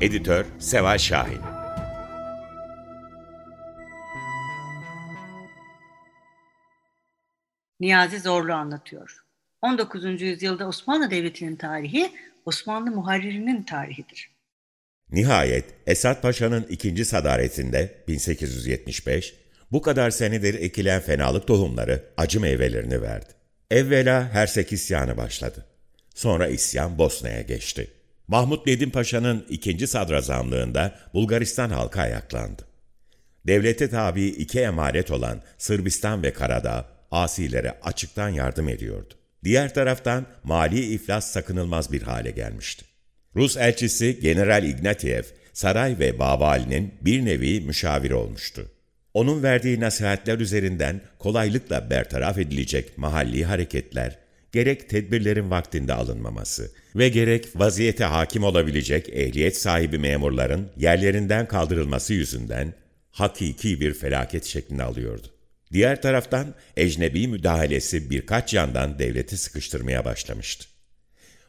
Editör Seval Şahin Niyazi Zorlu anlatıyor. 19. yüzyılda Osmanlı Devleti'nin tarihi Osmanlı muharririnin tarihidir. Nihayet Esat Paşa'nın ikinci sadaretinde 1875 bu kadar senedir ekilen fenalık tohumları acı meyvelerini verdi. Evvela Hersek isyanı başladı. Sonra isyan Bosna'ya geçti. Mahmut Nedim Paşa'nın ikinci sadrazamlığında Bulgaristan halkı ayaklandı. Devlete tabi iki emaret olan Sırbistan ve Karadağ, asilere açıktan yardım ediyordu. Diğer taraftan mali iflas sakınılmaz bir hale gelmişti. Rus elçisi General Ignatiev, saray ve Babali'nin bir nevi müşaviri olmuştu. Onun verdiği nasihatler üzerinden kolaylıkla bertaraf edilecek mahalli hareketler, gerek tedbirlerin vaktinde alınmaması ve gerek vaziyete hakim olabilecek ehliyet sahibi memurların yerlerinden kaldırılması yüzünden hakiki bir felaket şeklini alıyordu. Diğer taraftan ecnebi müdahalesi birkaç yandan devleti sıkıştırmaya başlamıştı.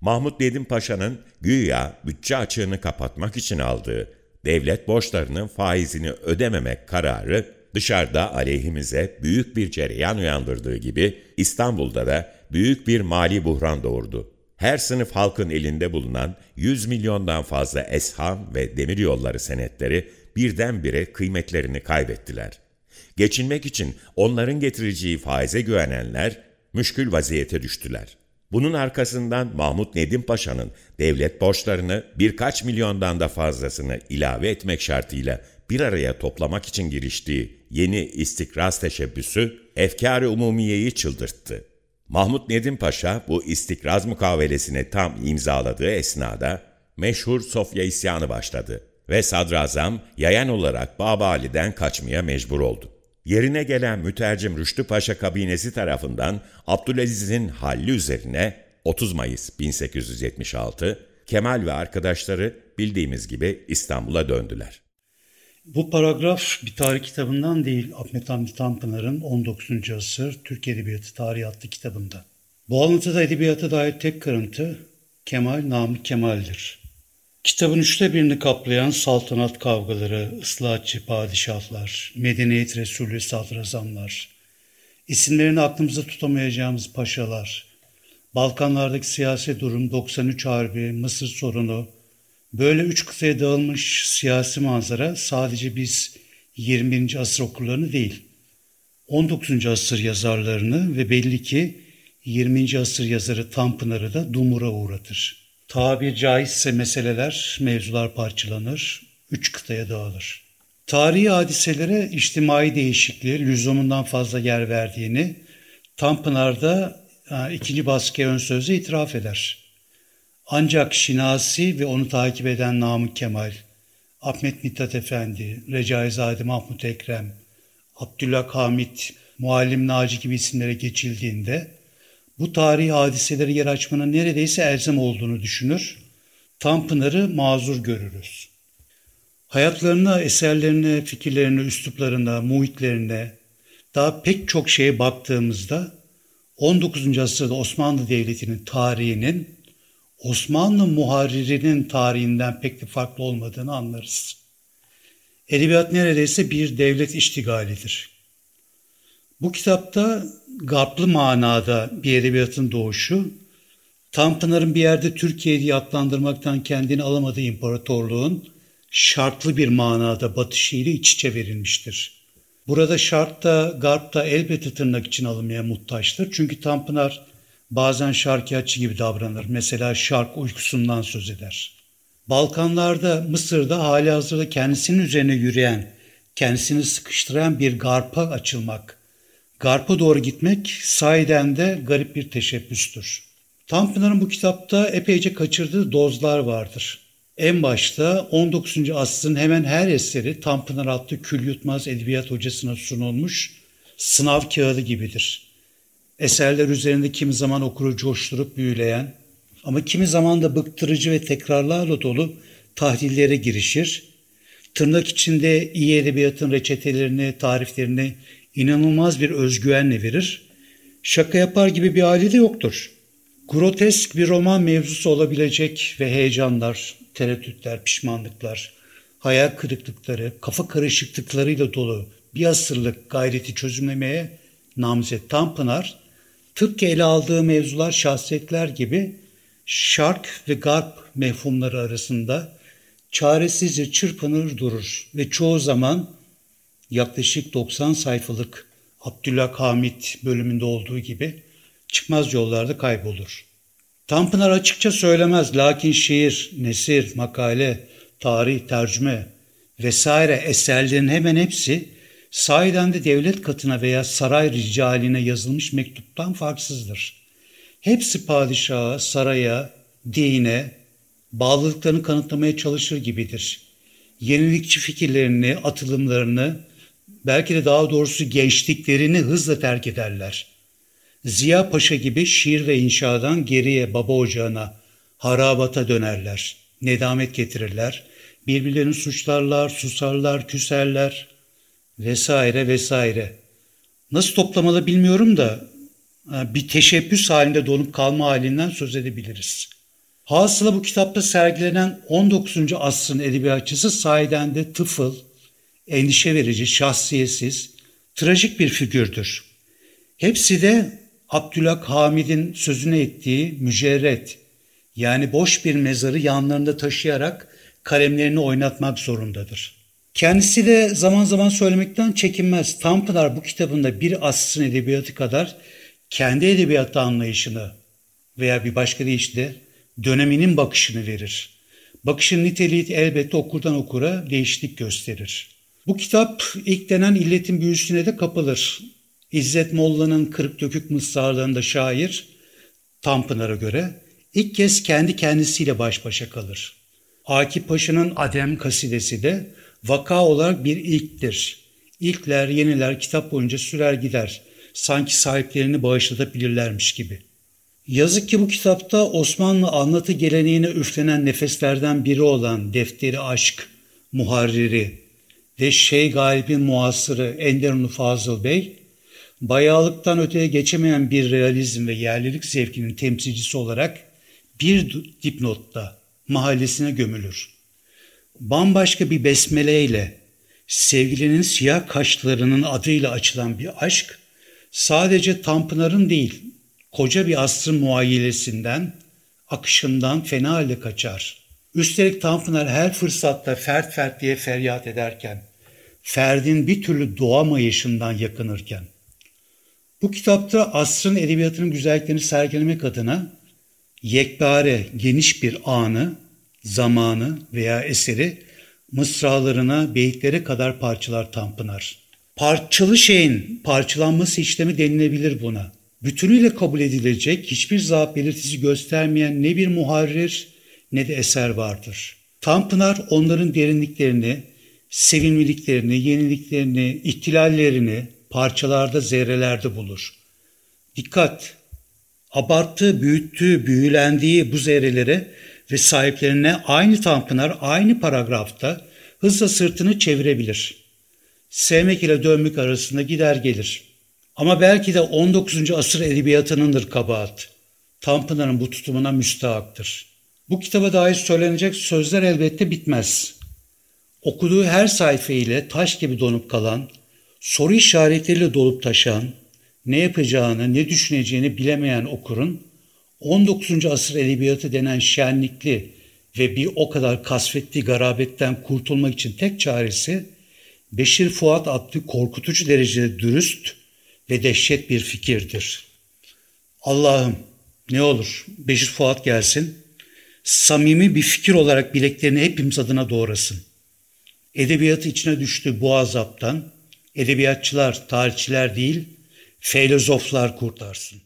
Mahmut Nedim Paşa'nın güya bütçe açığını kapatmak için aldığı devlet borçlarının faizini ödememek kararı dışarıda aleyhimize büyük bir cereyan uyandırdığı gibi İstanbul'da da büyük bir mali buhran doğurdu. Her sınıf halkın elinde bulunan 100 milyondan fazla esham ve demiryolları senetleri birdenbire kıymetlerini kaybettiler. Geçinmek için onların getireceği faize güvenenler müşkül vaziyete düştüler. Bunun arkasından Mahmut Nedim Paşa'nın devlet borçlarını birkaç milyondan da fazlasını ilave etmek şartıyla bir araya toplamak için giriştiği yeni istikraz teşebbüsü efkar-ı umumiyeyi çıldırttı. Mahmut Nedim Paşa bu istikraz mukavelesini tam imzaladığı esnada meşhur Sofya isyanı başladı ve sadrazam yayan olarak Babali'den kaçmaya mecbur oldu. Yerine gelen mütercim Rüştü Paşa kabinesi tarafından Abdülaziz'in halli üzerine 30 Mayıs 1876 Kemal ve arkadaşları bildiğimiz gibi İstanbul'a döndüler. Bu paragraf bir tarih kitabından değil, Ahmet Hamdi Tanpınar'ın 19. asır Türk Edebiyatı Tarihi adlı kitabında. Bu alıntıda edebiyata dair tek kırıntı Kemal Namık Kemal'dir. Kitabın üçte birini kaplayan saltanat kavgaları, ıslahatçı padişahlar, medeniyet resulü sadrazamlar, isimlerini aklımızda tutamayacağımız paşalar, Balkanlardaki siyasi durum, 93 Harbi, Mısır sorunu, Böyle üç kıtaya dağılmış siyasi manzara sadece biz 20. asır okurlarını değil, 19. asır yazarlarını ve belli ki 20. asır yazarı Tanpınar'ı da dumura uğratır. Tabir caizse meseleler, mevzular parçalanır, üç kıtaya dağılır. Tarihi hadiselere içtimai değişikliği lüzumundan fazla yer verdiğini Tanpınar'da ikinci baskıya ön sözle itiraf eder. Ancak Şinasi ve onu takip eden Namık Kemal, Ahmet Mithat Efendi, Recaizade Mahmut Ekrem, Abdülhak Hamit, Muallim Naci gibi isimlere geçildiğinde bu tarihi hadiseleri yer açmanın neredeyse elzem olduğunu düşünür, Tanpınar'ı mazur görürüz. Hayatlarına, eserlerine, fikirlerine, üsluplarına, muhitlerine, daha pek çok şeye baktığımızda 19. asırda Osmanlı Devleti'nin tarihinin Osmanlı muharirinin tarihinden pek de farklı olmadığını anlarız. Edebiyat neredeyse bir devlet iştigalidir. Bu kitapta garplı manada bir edebiyatın doğuşu, Tanpınar'ın bir yerde Türkiye diye adlandırmaktan kendini alamadığı imparatorluğun şartlı bir manada batışıyla iç içe verilmiştir. Burada şart da garp da elbette tırnak için alınmaya muhtaçtır. Çünkü Tanpınar bazen şarkiyatçı gibi davranır. Mesela şark uykusundan söz eder. Balkanlarda, Mısır'da hali hazırda kendisinin üzerine yürüyen, kendisini sıkıştıran bir garpa açılmak, garpa doğru gitmek sahiden de garip bir teşebbüstür. Tanpınar'ın bu kitapta epeyce kaçırdığı dozlar vardır. En başta 19. asrın hemen her eseri Tanpınar adlı kül yutmaz edebiyat hocasına sunulmuş sınav kağıdı gibidir. Eserler üzerinde kimi zaman okuru coşturup büyüleyen ama kimi zaman da bıktırıcı ve tekrarlarla dolu tahlillere girişir. Tırnak içinde iyi edebiyatın reçetelerini, tariflerini inanılmaz bir özgüvenle verir. Şaka yapar gibi bir hali de yoktur. Grotesk bir roman mevzusu olabilecek ve heyecanlar, tereddütler, pişmanlıklar, hayal kırıklıkları, kafa karışıklıklarıyla dolu bir asırlık gayreti çözümlemeye namzet Tanpınar, tıpkı ele aldığı mevzular şahsiyetler gibi şark ve garp mefhumları arasında çaresizce çırpınır durur ve çoğu zaman yaklaşık 90 sayfalık Abdülhak Hamit bölümünde olduğu gibi çıkmaz yollarda kaybolur. Tanpınar açıkça söylemez lakin şiir, nesir, makale, tarih, tercüme vesaire eserlerin hemen hepsi sahiden de devlet katına veya saray ricaline yazılmış mektuptan farksızdır. Hepsi padişaha, saraya, dine, bağlılıklarını kanıtlamaya çalışır gibidir. Yenilikçi fikirlerini, atılımlarını, belki de daha doğrusu gençliklerini hızla terk ederler.'' Ziya Paşa gibi şiir ve inşadan geriye baba ocağına, harabata dönerler, nedamet getirirler, birbirlerini suçlarlar, susarlar, küserler vesaire vesaire. Nasıl toplamalı bilmiyorum da bir teşebbüs halinde donup kalma halinden söz edebiliriz. Hasıla bu kitapta sergilenen 19. asrın edebiyatçısı sahiden de tıfıl, endişe verici, şahsiyetsiz, trajik bir figürdür. Hepsi de Abdülhak Hamid'in sözüne ettiği mücerret yani boş bir mezarı yanlarında taşıyarak kalemlerini oynatmak zorundadır. Kendisi de zaman zaman söylemekten çekinmez. Tanpınar bu kitabında bir asrın edebiyatı kadar kendi edebiyatı anlayışını veya bir başka deyişle döneminin bakışını verir. Bakışın niteliği elbette okurdan okura değişiklik gösterir. Bu kitap ilk denen illetin büyüsüne de kapılır. İzzet Molla'nın kırık dökük mısralarında şair, Tanpınar'a göre ilk kez kendi kendisiyle baş başa kalır. Akif Paşa'nın Adem kasidesi de vaka olarak bir ilktir. İlkler, yeniler kitap boyunca sürer gider. Sanki sahiplerini bağışlatabilirlermiş gibi. Yazık ki bu kitapta Osmanlı anlatı geleneğine üflenen nefeslerden biri olan Defteri Aşk, Muharriri ve Şeyh Galip'in muasırı Enderunlu Fazıl Bey bayağılıktan öteye geçemeyen bir realizm ve yerlilik zevkinin temsilcisi olarak bir dipnotta mahallesine gömülür. Bambaşka bir besmeleyle sevgilinin siyah kaşlarının adıyla açılan bir aşk sadece Tanpınar'ın değil koca bir asrın muayyilesinden, akışından fena halde kaçar. Üstelik Tanpınar her fırsatta fert fert diye feryat ederken, ferdin bir türlü doğamayışından yakınırken, bu kitapta asrın edebiyatının güzelliklerini sergilemek adına yekpare, geniş bir anı, zamanı veya eseri mısralarına, beyitlere kadar parçalar Tanpınar. Parçalı şeyin parçalanması işlemi denilebilir buna. Bütünüyle kabul edilecek, hiçbir zaaf belirtisi göstermeyen ne bir muharrir ne de eser vardır. Tanpınar onların derinliklerini, sevimliliklerini, yeniliklerini, ihtilallerini, parçalarda, zerrelerde bulur. Dikkat! Abarttığı, büyüttüğü, büyülendiği bu zerrelere ve sahiplerine aynı Tanpınar aynı paragrafta hızla sırtını çevirebilir. Sevmek ile dönmek arasında gider gelir. Ama belki de 19. asır edebiyatınındır kabahat. Tanpınar'ın bu tutumuna müstahaktır. Bu kitaba dair söylenecek sözler elbette bitmez. Okuduğu her sayfa ile taş gibi donup kalan, soru işaretleriyle dolup taşan, ne yapacağını, ne düşüneceğini bilemeyen okurun 19. asır edebiyatı denen şenlikli ve bir o kadar kasvetli garabetten kurtulmak için tek çaresi Beşir Fuat adlı korkutucu derecede dürüst ve dehşet bir fikirdir. Allah'ım ne olur Beşir Fuat gelsin, samimi bir fikir olarak bileklerini hepimiz adına doğrasın. Edebiyatı içine düştü bu azaptan, edebiyatçılar, tarihçiler değil, filozoflar kurtarsın.